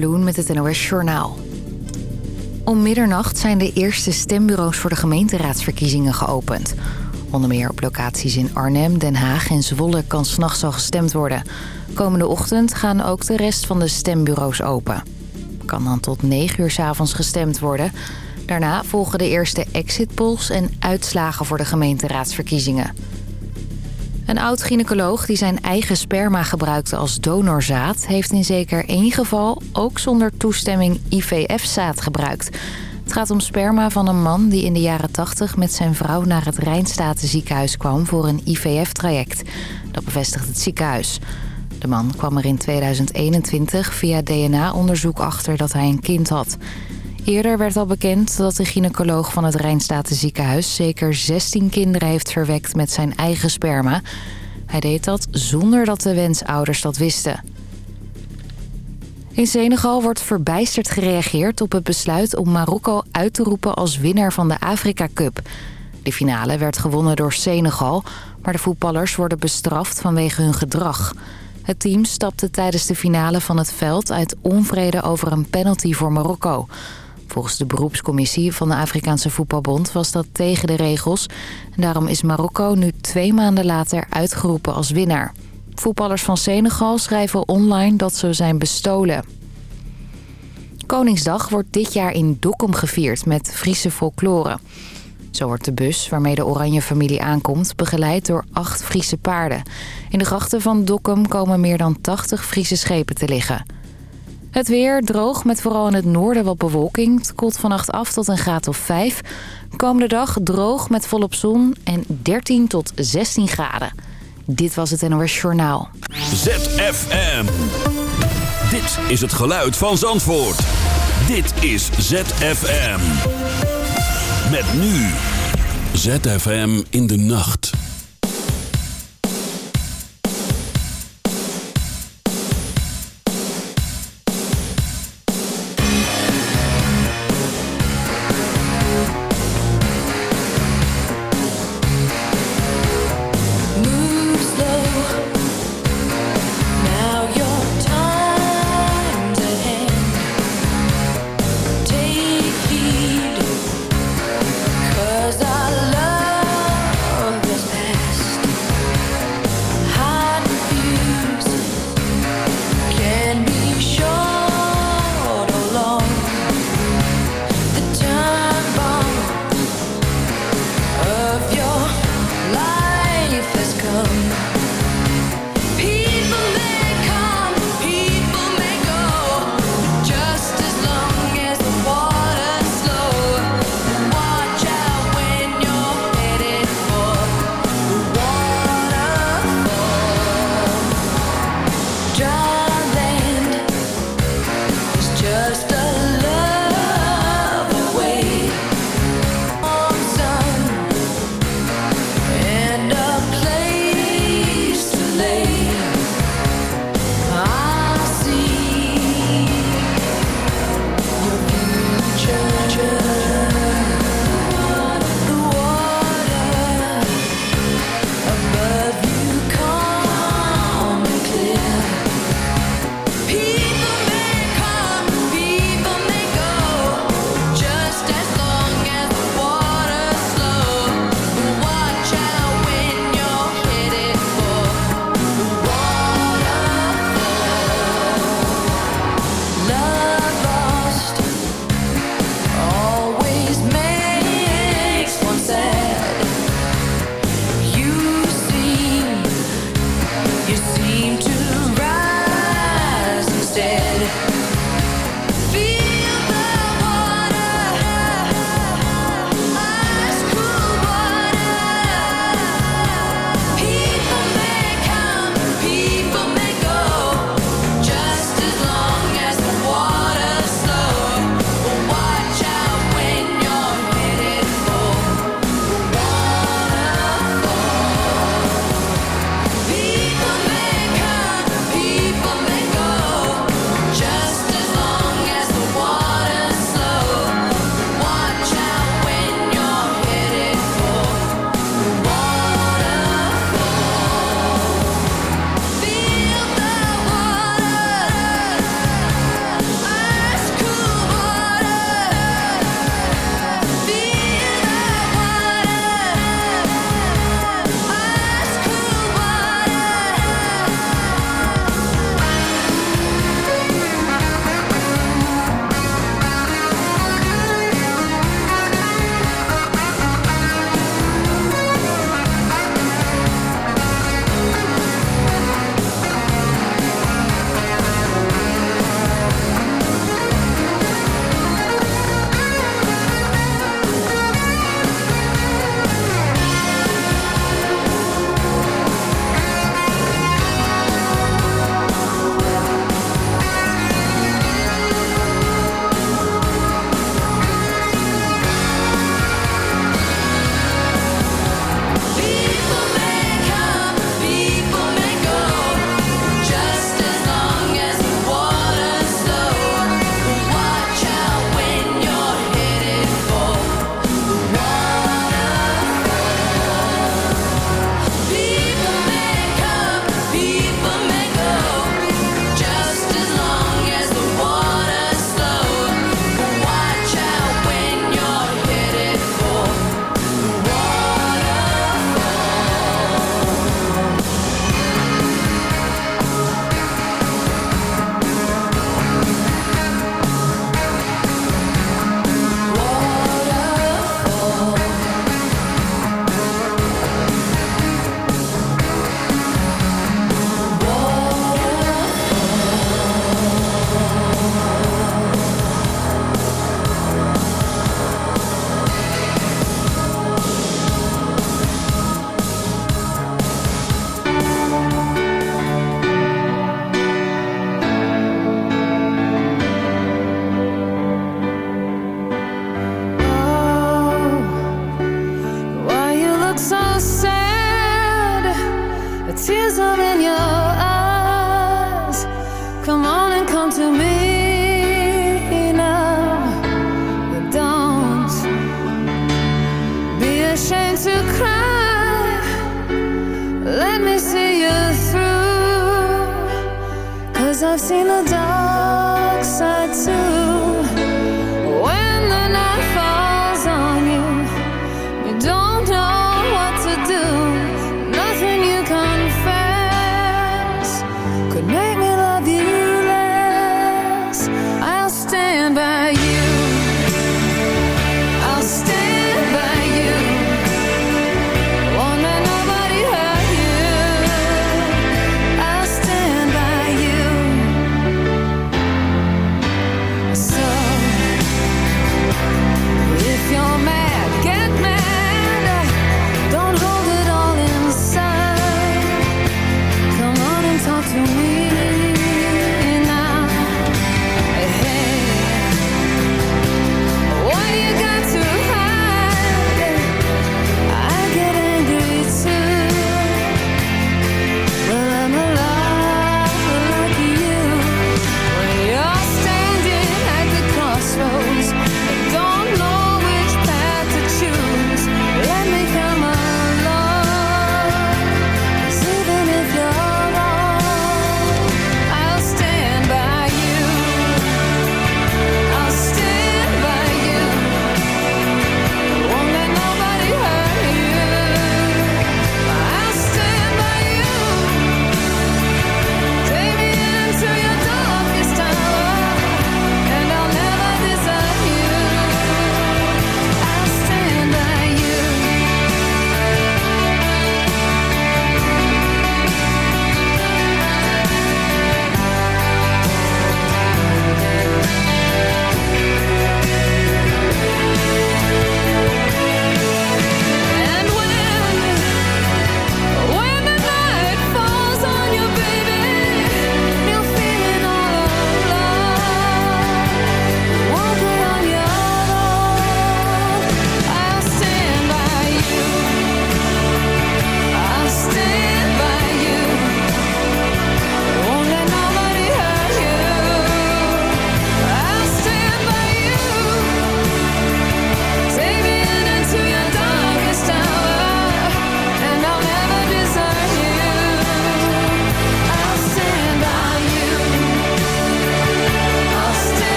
Met het NOS Journaal. Om middernacht zijn de eerste stembureaus voor de gemeenteraadsverkiezingen geopend. Onder meer op locaties in Arnhem, Den Haag en Zwolle kan s'nachts al gestemd worden. Komende ochtend gaan ook de rest van de stembureaus open. Kan dan tot 9 uur s avonds gestemd worden. Daarna volgen de eerste exit polls en uitslagen voor de gemeenteraadsverkiezingen. Een oud-gynaecoloog die zijn eigen sperma gebruikte als donorzaad... heeft in zeker één geval ook zonder toestemming IVF-zaad gebruikt. Het gaat om sperma van een man die in de jaren 80 met zijn vrouw... naar het Rijnstatenziekenhuis kwam voor een IVF-traject. Dat bevestigt het ziekenhuis. De man kwam er in 2021 via DNA-onderzoek achter dat hij een kind had... Eerder werd al bekend dat de gynaecoloog van het Rijnstatenziekenhuis... zeker 16 kinderen heeft verwekt met zijn eigen sperma. Hij deed dat zonder dat de wensouders dat wisten. In Senegal wordt verbijsterd gereageerd op het besluit om Marokko uit te roepen als winnaar van de Afrika Cup. De finale werd gewonnen door Senegal, maar de voetballers worden bestraft vanwege hun gedrag. Het team stapte tijdens de finale van het veld uit onvrede over een penalty voor Marokko. Volgens de beroepscommissie van de Afrikaanse Voetbalbond was dat tegen de regels. En daarom is Marokko nu twee maanden later uitgeroepen als winnaar. Voetballers van Senegal schrijven online dat ze zijn bestolen. Koningsdag wordt dit jaar in Dokkum gevierd met Friese folklore. Zo wordt de bus waarmee de oranje familie aankomt begeleid door acht Friese paarden. In de grachten van Dokkum komen meer dan 80 Friese schepen te liggen. Het weer droog met vooral in het noorden wat bewolking. Het koelt vannacht af tot een graad of 5. Komende dag droog met volop zon en 13 tot 16 graden. Dit was het NOS Journaal. ZFM. Dit is het geluid van Zandvoort. Dit is ZFM. Met nu. ZFM in de nacht.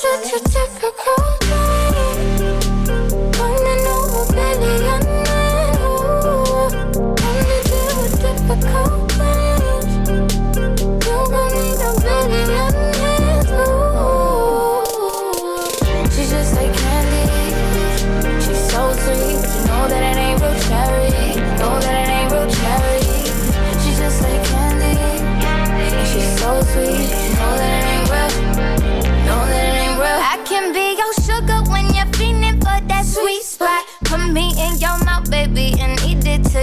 such a typical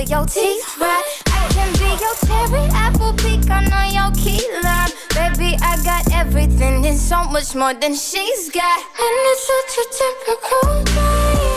your teeth right. I can be your cherry apple peak, I know your key lime. Baby, I got everything and so much more than she's got. And it's such a typical day.